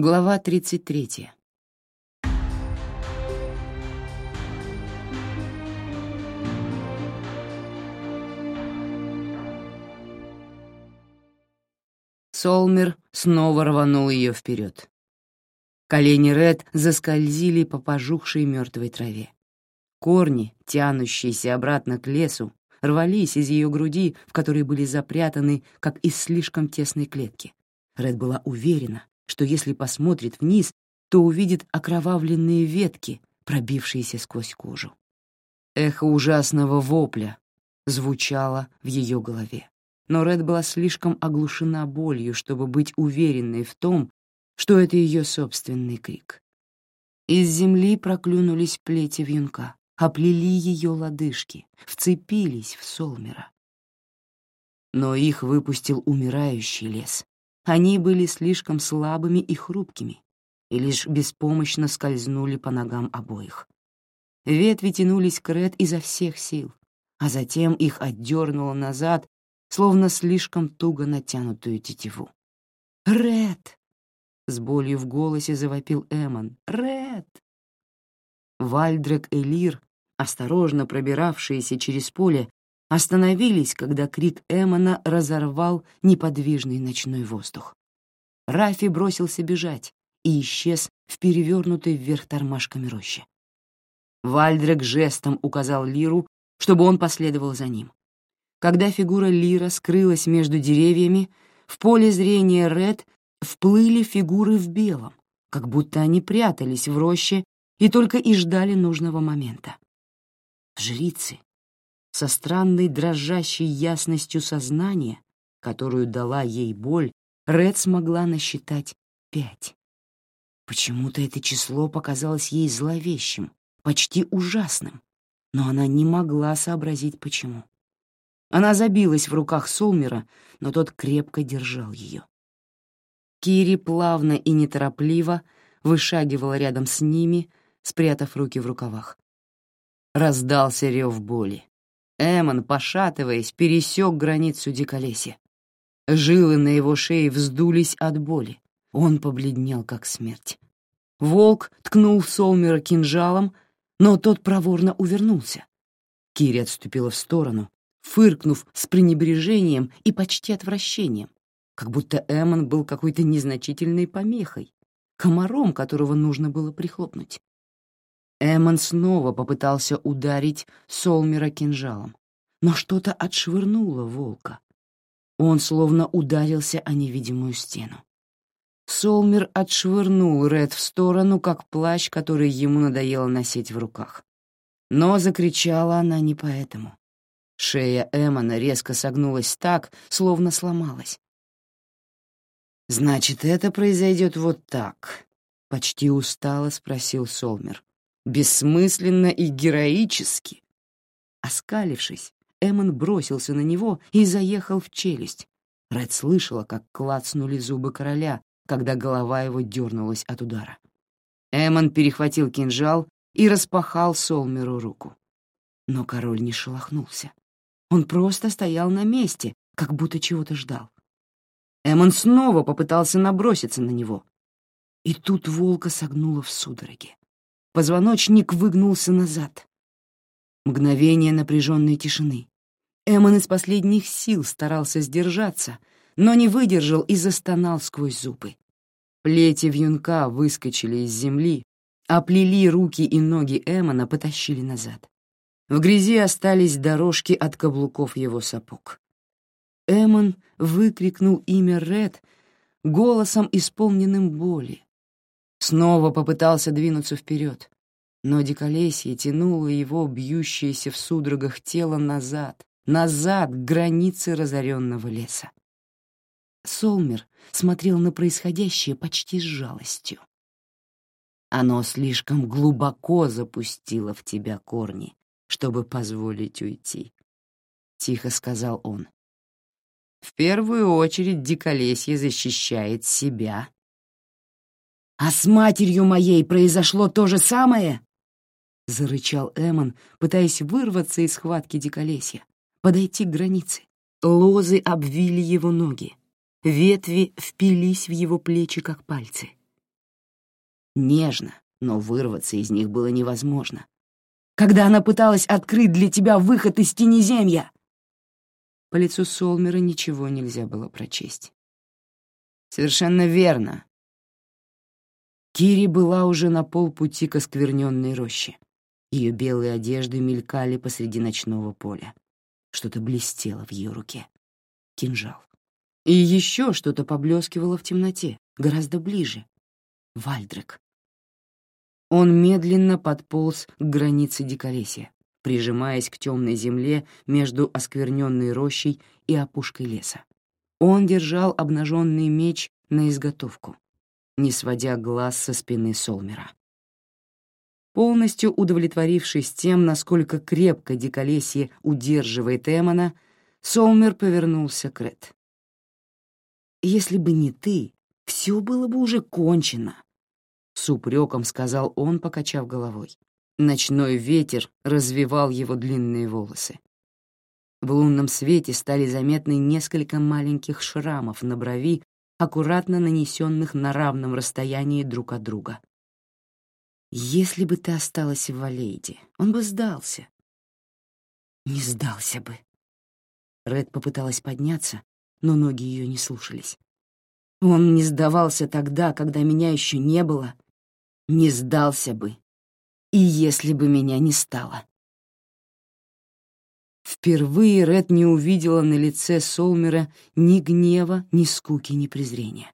Глава 33. Солмер снова рванул ее вперед. Колени Ред заскользили по пожухшей мертвой траве. Корни, тянущиеся обратно к лесу, рвались из ее груди, в которые были запрятаны, как из слишком тесной клетки. Ред была уверена, что если посмотрит вниз, то увидит окровавленные ветки, пробившиеся сквозь кожу. Эхо ужасного вопля звучало в ее голове. Но Ред была слишком оглушена болью, чтобы быть уверенной в том, что это ее собственный крик. Из земли проклюнулись плети вьюнка, оплели ее лодыжки, вцепились в Солмера. Но их выпустил умирающий лес, они были слишком слабыми и хрупкими и лишь беспомощно скользнули по ногам обоих. Ветви тянулись к Ред изо всех сил, а затем их отдернуло назад, словно слишком туго натянутую тетиву. «Ред!» — с болью в голосе завопил Эмон. «Ред!» Вальдрек и Лир, осторожно пробиравшиеся через поле, остановились, когда крик Эмона разорвал неподвижный ночной воздух. Рафи бросился бежать и исчез в перевернутой вверх тормашками рощи. Вальдрек жестом указал Лиру, чтобы он последовал за ним. Когда фигура Лира скрылась между деревьями, в поле зрения Ред вплыли фигуры в белом, как будто они прятались в роще и только и ждали нужного момента. Жрицы, со странной дрожащей ясностью сознания, которую дала ей боль, Ред смогла насчитать пять. Почему-то это число показалось ей зловещим, почти ужасным, но она не могла сообразить, почему. Она забилась в руках Солмера, но тот крепко держал ее. Кири плавно и неторопливо вышагивала рядом с ними, спрятав руки в рукавах. Раздался рев боли. Эмон, пошатываясь, пересек границу диколесья. Жилы на его шее вздулись от боли. Он побледнел, как смерть. Волк ткнул Солмера кинжалом, но тот проворно увернулся. Кири отступила в сторону, фыркнув с пренебрежением и почти отвращением, как будто Эмон был какой-то незначительной помехой, комаром, которого нужно было прихлопнуть. Эмон снова попытался ударить Солмера кинжалом, но что-то отшвырнуло волка. Он словно ударился о невидимую стену. Солмер отшвырнул Ред в сторону, как плащ, который ему надоело носить в руках. Но закричала она не поэтому. Шея Эмона резко согнулась так, словно сломалась. «Значит, это произойдет вот так?» — почти устало спросил Солмер бессмысленно и героически. Оскалившись, Эммон бросился на него и заехал в челюсть. Ред слышала, как клацнули зубы короля, когда голова его дернулась от удара. Эммон перехватил кинжал и распахал Солмеру руку. Но король не шелохнулся. Он просто стоял на месте, как будто чего-то ждал. Эммон снова попытался наброситься на него. И тут волка согнуло в судороге. Позвоночник выгнулся назад. Мгновение напряженной тишины. Эммон из последних сил старался сдержаться, но не выдержал и застонал сквозь зубы. Плети вьюнка выскочили из земли, оплели руки и ноги Эммона, потащили назад. В грязи остались дорожки от каблуков его сапог. Эммон выкрикнул имя Ред голосом, исполненным боли, Снова попытался двинуться вперед, но диколесье тянуло его, бьющееся в судорогах тело, назад, назад к границе разоренного леса. Солмер смотрел на происходящее почти с жалостью. Оно слишком глубоко запустило в тебя корни, чтобы позволить уйти, — тихо сказал он. В первую очередь диколесье защищает себя «А с матерью моей произошло то же самое?» — зарычал Эмон, пытаясь вырваться из схватки диколесья, подойти к границе. Лозы обвили его ноги, ветви впились в его плечи, как пальцы. нежно, но вырваться из них было невозможно. Когда она пыталась открыть для тебя выход из тенеземья!» По лицу Солмера ничего нельзя было прочесть. «Совершенно верно». Кири была уже на полпути к оскверненной роще. Ее белые одежды мелькали посреди ночного поля. Что-то блестело в ее руке. Кинжал. И еще что-то поблескивало в темноте, гораздо ближе. Вальдрек. Он медленно подполз к границе диколесья, прижимаясь к темной земле между оскверненной рощей и опушкой леса. Он держал обнаженный меч на изготовку, не сводя глаз со спины Солмера. Полностью удовлетворившись тем, насколько крепко диколесье удерживает Эмона, Солмер повернулся к Ред. «Если бы не ты, все было бы уже кончено», — с упреком сказал он, покачав головой. Ночной ветер развивал его длинные волосы. В лунном свете стали заметны несколько маленьких шрамов на брови, аккуратно нанесенных на равном расстоянии друг от друга. Если бы ты осталась в Валейде, он бы сдался. Не сдался бы. Ред попыталась подняться, но ноги ее не слушались. Он не сдавался тогда, когда меня еще не было. Не сдался бы. И если бы меня не стало. Впервые Ред не увидела на лице Солмера ни гнева, ни скуки, ни презрения.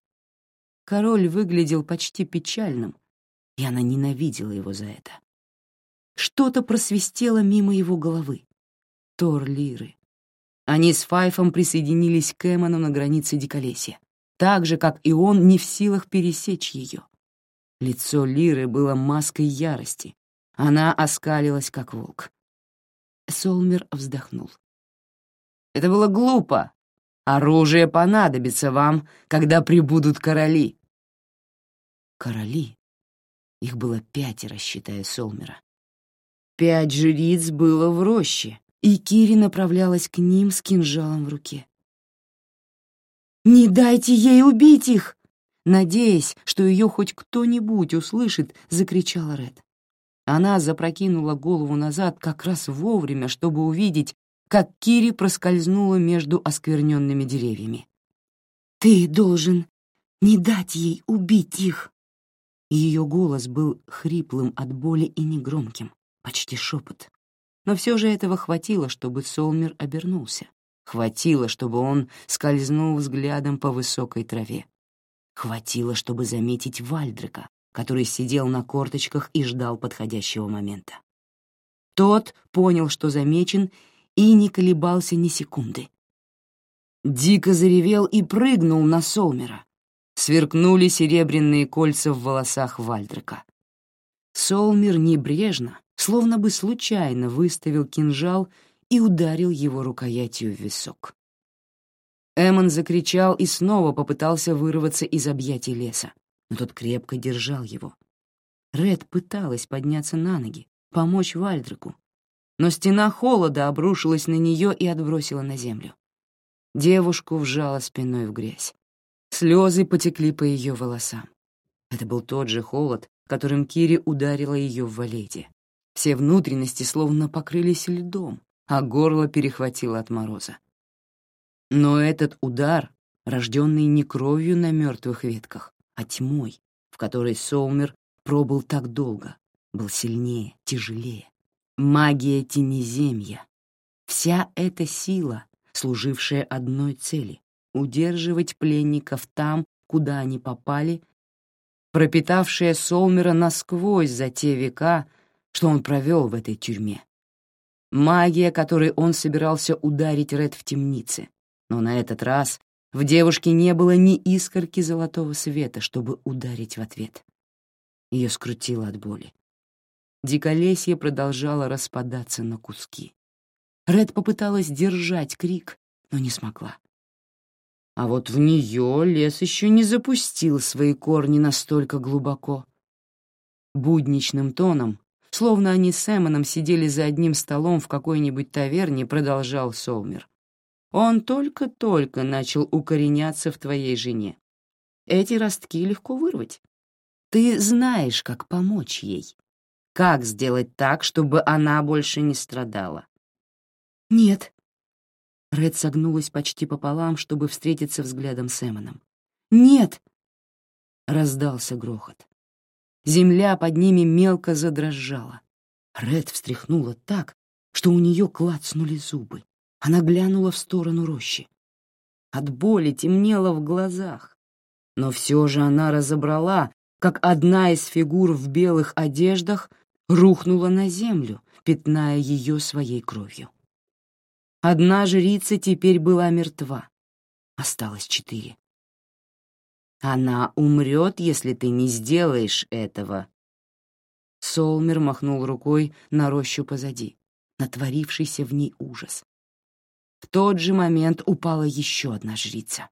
Король выглядел почти печальным, и она ненавидела его за это. Что-то просвистело мимо его головы. Тор Лиры. Они с Файфом присоединились к Эмону на границе Диколесья, так же, как и он, не в силах пересечь ее. Лицо Лиры было маской ярости. Она оскалилась, как волк. Солмер вздохнул. «Это было глупо. Оружие понадобится вам, когда прибудут короли». «Короли?» Их было пятеро, считая Солмера. Пять жриц было в роще, и Кири направлялась к ним с кинжалом в руке. «Не дайте ей убить их!» Надеясь, что ее хоть кто-нибудь услышит, закричала Ред. Она запрокинула голову назад как раз вовремя, чтобы увидеть, как Кири проскользнула между оскверненными деревьями. «Ты должен не дать ей убить их!» Ее голос был хриплым от боли и негромким, почти шепот. Но все же этого хватило, чтобы Солмер обернулся. Хватило, чтобы он скользнул взглядом по высокой траве. Хватило, чтобы заметить Вальдрика, который сидел на корточках и ждал подходящего момента. Тот понял, что замечен, и не колебался ни секунды. Дико заревел и прыгнул на Солмера, сверкнули серебряные кольца в волосах Вальдрика. Солмир небрежно, словно бы случайно выставил кинжал и ударил его рукоятью в висок. Эмон закричал и снова попытался вырваться из объятий леса, но тот крепко держал его. Ред пыталась подняться на ноги, помочь Вальдрику, но стена холода обрушилась на нее и отбросила на землю. Девушку вжала спиной в грязь. Слезы потекли по ее волосам. Это был тот же холод, которым Кири ударила ее в валете. Все внутренности словно покрылись льдом, а горло перехватило от мороза. Но этот удар, рожденный не кровью на мертвых ветках, а тьмой, в которой Соумер пробыл так долго, был сильнее, тяжелее. Магия тенеземья. Вся эта сила, служившая одной цели удерживать пленников там, куда они попали, пропитавшая Солмера насквозь за те века, что он провел в этой тюрьме. Магия, которой он собирался ударить Ред в темнице, но на этот раз в девушке не было ни искорки золотого света, чтобы ударить в ответ. Ее скрутило от боли. Диколесье продолжало распадаться на куски. Ред попыталась держать крик, но не смогла. А вот в нее лес еще не запустил свои корни настолько глубоко. Будничным тоном, словно они с Эмоном сидели за одним столом в какой-нибудь таверне, продолжал Солмер. Он только-только начал укореняться в твоей жене. Эти ростки легко вырвать. Ты знаешь, как помочь ей. Как сделать так, чтобы она больше не страдала? Нет. Ред согнулась почти пополам, чтобы встретиться взглядом с Эмоном. Нет. Раздался грохот. Земля под ними мелко задрожала. Ред встряхнула так, что у нее клацнули зубы. Она глянула в сторону рощи. От боли темнело в глазах. Но все же она разобрала, как одна из фигур в белых одеждах рухнула на землю, пятная ее своей кровью. Одна жрица теперь была мертва. Осталось четыре. Она умрет, если ты не сделаешь этого. Солмер махнул рукой на рощу позади, натворившийся в ней ужас. В тот же момент упала еще одна жрица.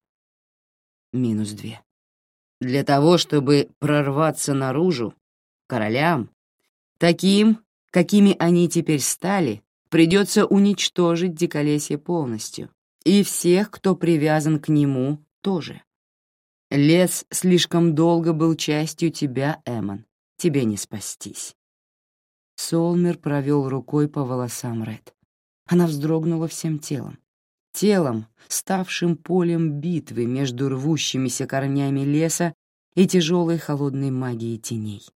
Минус две. Для того, чтобы прорваться наружу, королям, таким, какими они теперь стали, придется уничтожить диколесье полностью, и всех, кто привязан к нему, тоже. Лес слишком долго был частью тебя, Эмон. Тебе не спастись. Солмер провел рукой по волосам Ред. Она вздрогнула всем телом. Телом, ставшим полем битвы между рвущимися корнями леса и тяжелой холодной магией теней.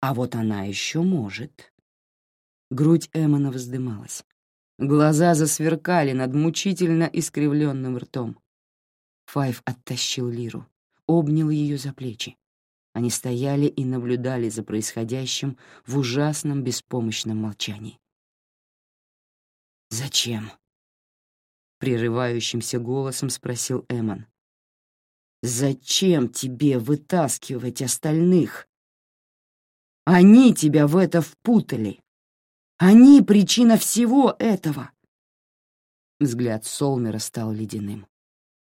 А вот она еще может. Грудь Эмона вздымалась. Глаза засверкали над мучительно искривленным ртом. Файв оттащил Лиру, обнял ее за плечи. Они стояли и наблюдали за происходящим в ужасном беспомощном молчании. «Зачем?» — прерывающимся голосом спросил Эмон. «Зачем тебе вытаскивать остальных? Они тебя в это впутали. Они — причина всего этого!» Взгляд Солмера стал ледяным.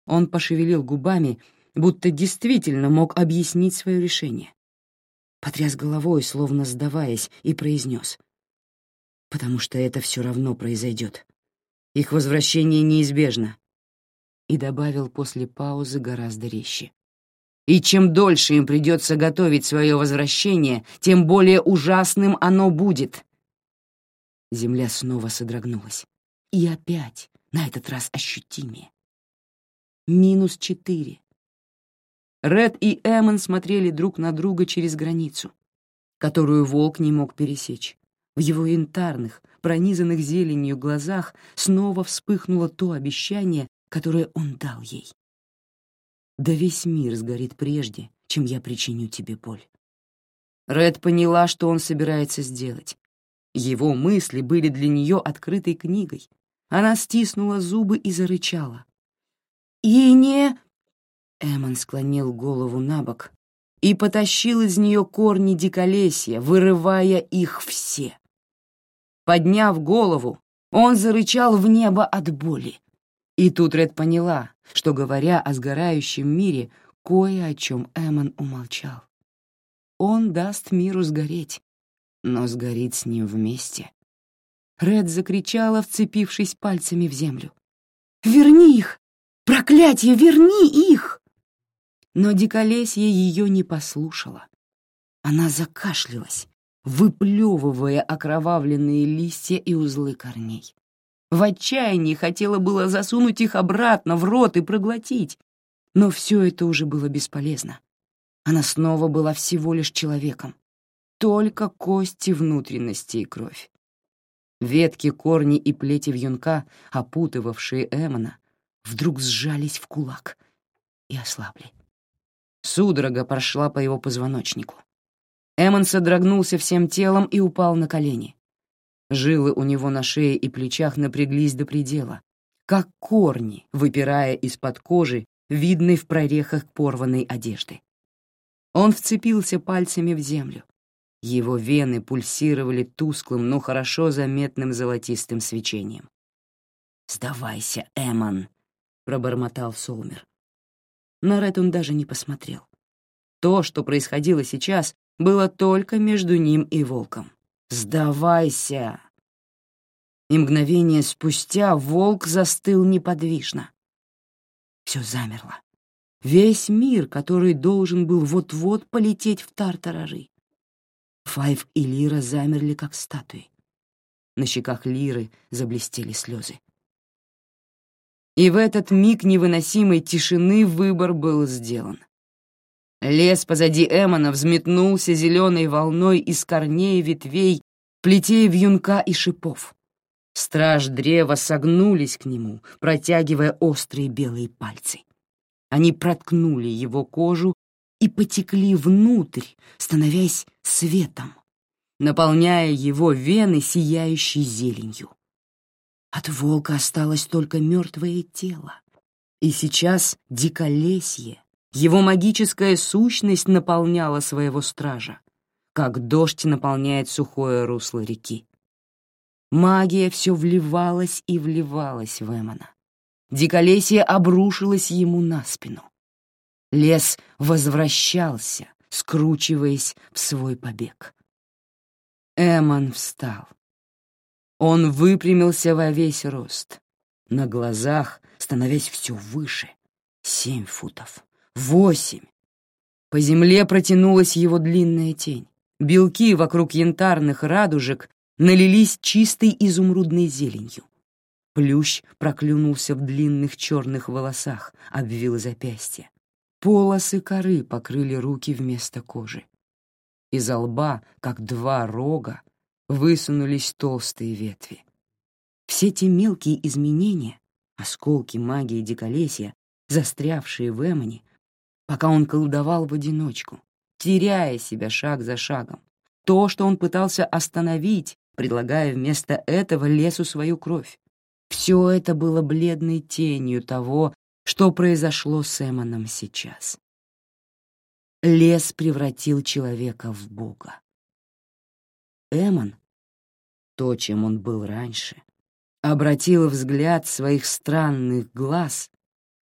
Он пошевелил губами, будто действительно мог объяснить свое решение. Потряс головой, словно сдаваясь, и произнес. «Потому что это все равно произойдет. Их возвращение неизбежно». И добавил после паузы гораздо резче. «И чем дольше им придется готовить свое возвращение, тем более ужасным оно будет». Земля снова содрогнулась. И опять, на этот раз ощутимее минус четыре. Ред и Эммон смотрели друг на друга через границу, которую волк не мог пересечь. В его янтарных, пронизанных зеленью глазах снова вспыхнуло то обещание, которое он дал ей. «Да весь мир сгорит прежде, чем я причиню тебе боль». Ред поняла, что он собирается сделать. Его мысли были для нее открытой книгой. Она стиснула зубы и зарычала. «И не...» Эмон склонил голову на бок и потащил из нее корни диколесья, вырывая их все. Подняв голову, он зарычал в небо от боли. И тут Ред поняла, что, говоря о сгорающем мире, кое о чем Эмон умолчал. Он даст миру сгореть, но сгорит с ним вместе. Ред закричала, вцепившись пальцами в землю. «Верни их! Проклятье, верни их!» Но диколесье ее не послушало. Она закашлялась, выплевывая окровавленные листья и узлы корней. В отчаянии хотела было засунуть их обратно в рот и проглотить, но все это уже было бесполезно. Она снова была всего лишь человеком. Только кости, внутренности и кровь. Ветки, корни и плети вьюнка, опутывавшие Эмона, вдруг сжались в кулак и ослабли. Судорога прошла по его позвоночнику. Эммон содрогнулся всем телом и упал на колени. Жилы у него на шее и плечах напряглись до предела, как корни, выпирая из-под кожи, видной в прорехах порванной одежды. Он вцепился пальцами в землю. Его вены пульсировали тусклым, но хорошо заметным золотистым свечением. «Сдавайся, Эммон!» пробормотал Солмер. На Ред он даже не посмотрел. То, что происходило сейчас, было только между ним и волком. «Сдавайся!» И мгновение спустя волк застыл неподвижно. Все замерло. весь мир, который должен был вот-вот полететь в Тартарары. Файв и Лира замерли, как статуи. На щеках Лиры заблестели слезы. И в этот миг невыносимой тишины выбор был сделан. Лес позади Эмона взметнулся зеленой волной из корней, ветвей, плетей вьюнка и шипов. Страж древа согнулись к нему, протягивая острые белые пальцы. Они проткнули его кожу и потекли внутрь, становясь светом, наполняя его вены сияющей зеленью. От волка осталось только мертвое тело. И сейчас диколесье, его магическая сущность наполняла своего стража, как дождь наполняет сухое русло реки. Магия все вливалась и вливалась в Эмона. Диколесье обрушилось ему на спину. Лес возвращался, скручиваясь в свой побег. Эмон встал. Он выпрямился во весь рост, на глазах становясь все выше. Семь футов, восемь. По земле протянулась его длинная тень. Белки вокруг янтарных радужек налились чистой изумрудной зеленью. Плющ проклюнулся в длинных черных волосах, обвил запястья. Полосы коры покрыли руки вместо кожи. Из лба, как два рога, высунулись толстые ветви. Все те мелкие изменения, осколки магии диколесья, застрявшие в Эмоне, пока он колдовал в одиночку, теряя себя шаг за шагом. То, что он пытался остановить, предлагая вместо этого лесу свою кровь. Все это было бледной тенью того, что произошло с Эмоном сейчас. Лес превратил человека в бога. Эмон, то, чем он был раньше, обратил взгляд своих странных глаз,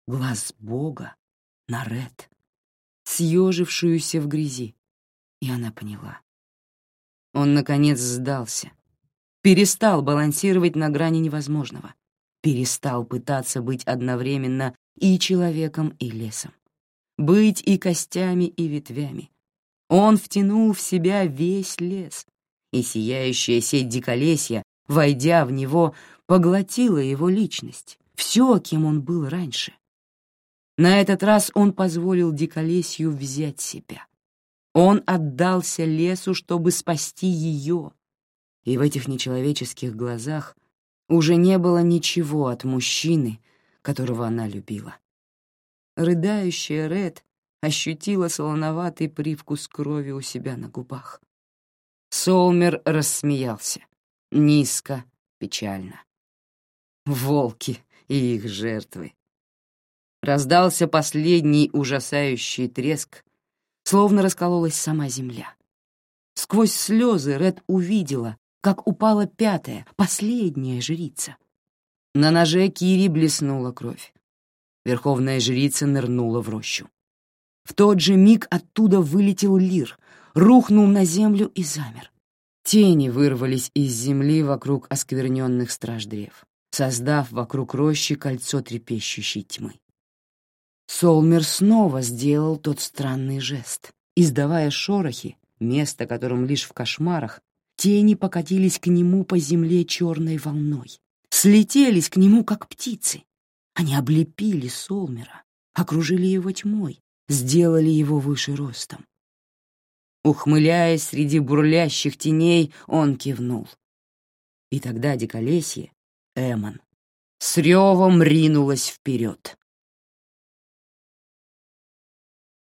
глаз Бога, на Ред, съежившуюся в грязи, и она поняла. Он, наконец, сдался, перестал балансировать на грани невозможного, перестал пытаться быть одновременно и человеком, и лесом, быть и костями, и ветвями. Он втянул в себя весь лес, и сияющая сеть диколесья, войдя в него, поглотила его личность, все, кем он был раньше. На этот раз он позволил диколесью взять себя. Он отдался лесу, чтобы спасти ее. И в этих нечеловеческих глазах уже не было ничего от мужчины, которого она любила. Рыдающая Ред ощутила солоноватый привкус крови у себя на губах. Солмер рассмеялся. Низко, печально. Волки и их жертвы. Раздался последний ужасающий треск, словно раскололась сама земля. Сквозь слезы Ред увидела, как упала пятая, последняя жрица. На ноже Кири блеснула кровь. Верховная жрица нырнула в рощу. В тот же миг оттуда вылетел лир, рухнул на землю и замер. Тени вырвались из земли вокруг оскверненных страждрев, создав вокруг рощи кольцо трепещущей тьмы. Солмер снова сделал тот странный жест. Издавая шорохи, место которым лишь в кошмарах, тени покатились к нему по земле черной волной, слетелись к нему, как птицы. Они облепили Солмера, окружили его тьмой, сделали его выше ростом. Ухмыляясь среди бурлящих теней, он кивнул. И тогда диколесье, Эмон, с ревом ринулась вперед.